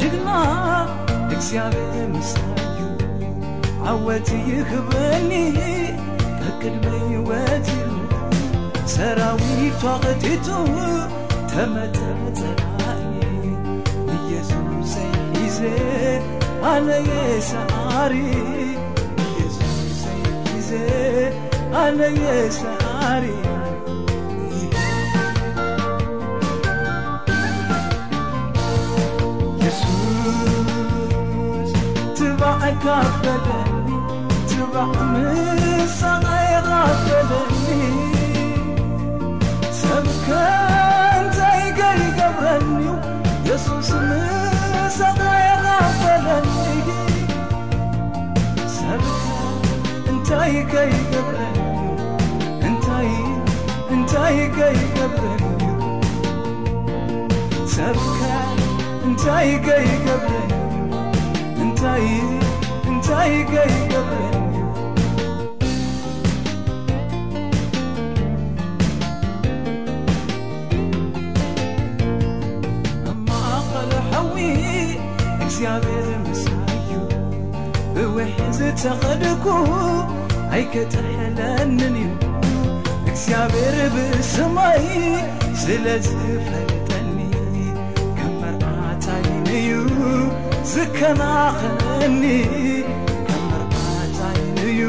ጀግና እግዚአብሔር ምሳዩ ዓወት ይኽበኒ በቅድመ ሕይወት ሰራዊቷ ቐቲቱ ተመተጸላኢ ኢየሱሰይ ሒዜ ኣነየ ሰዓሪ ኢየሱሰይ ሒዜ ኣነየ ሰዓሪ gaffeleni Cüvamı sana gaffeleni Semken zeygel gavreni Yesus'unu sana gaffeleni Semken zeygel gavreni انتهي جاي قبلك سبكة انتهي جاي قبلك انتهي እንታይ እንታይ ከይገብረኒ ኣማኸል ሓዊ እግዚኣብሔር ምሳዩ ብውሕዚ ተኸድኩ ኣይከጥሕለንን እዩ እግዚኣብሔር ብሰማይ ስለ ዝፈልጠኒ ከም መርዓታይን እዩ ዝከናኸነኒ ከም መርዓታይን እዩ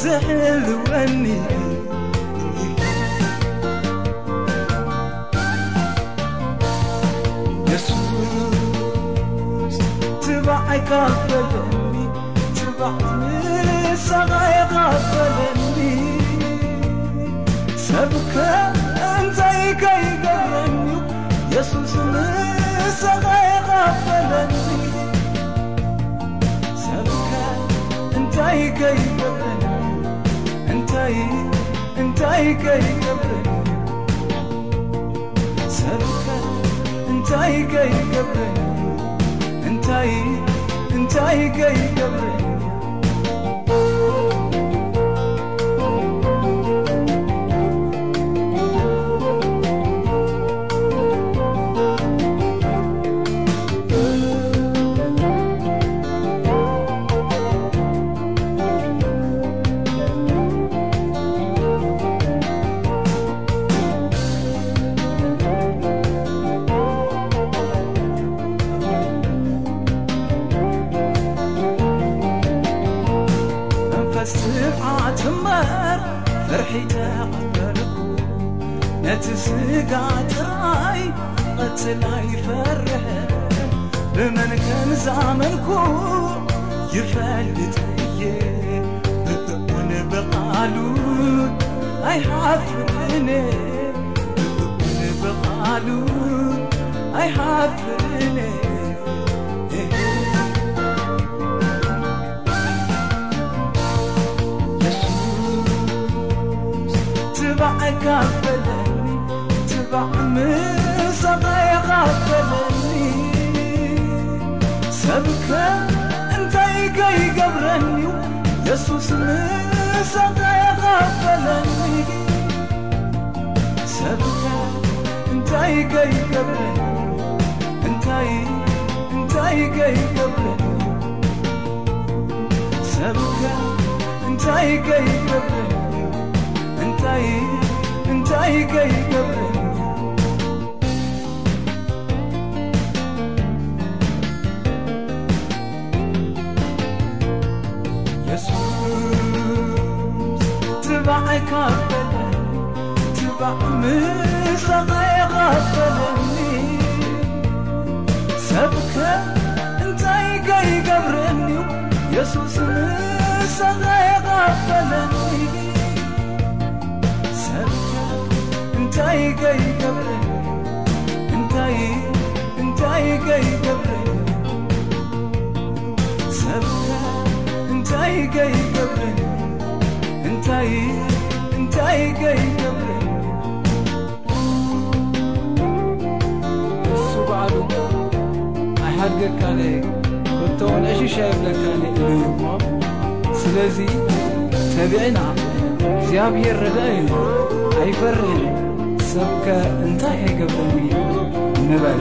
ዝሕልወኒ ኢየሱስ ትባዕ ካፈለኒ ትባዕ ምሳቐይ ካፈለኒ ሰብከ انتهي كي تبرني انتهي انتهي كي تبرني سألك انتهي كي تبرني انتهي انتهي كي تبرني ትብዓት እምበር ፍርሒ ተቐበልኩ ነቲ ስጋ ጥራይ ቀትል ኣይፈርሕ ብመንከን ዝኣመንኩ ይፈልጥ እየ ብእውን ብቓሉ ኣይሓፍርነ ብእውን ብቓሉ ኣይሓፍርነ اتبعك غفلني تبع من صدري غفلني سبك انت يقي قبرني يسوس من صدري غفلني سبك انت يقي قبرني انت انت يقي قبرني سبك انت يقي قبرني انتهي انتهي كي قبل يسوس تبعك غفل تبع مسقي غفلني سبك انتهي كي قبرني يسوس مسقي غفلني انتهي جاي قبلي انتهي انتهي جاي قبلي سبكة انتهي جاي قبلي انتهي انتهي جاي قبلي بصوا بعضه احرقك عليك كنت اول شايف لك عليك ስለዚህ ተቢዕና እግዚኣብሔር ረዳእዩ ኣይፈርሕን ሰብከ እንታይ ኣይገብረኒ ንበል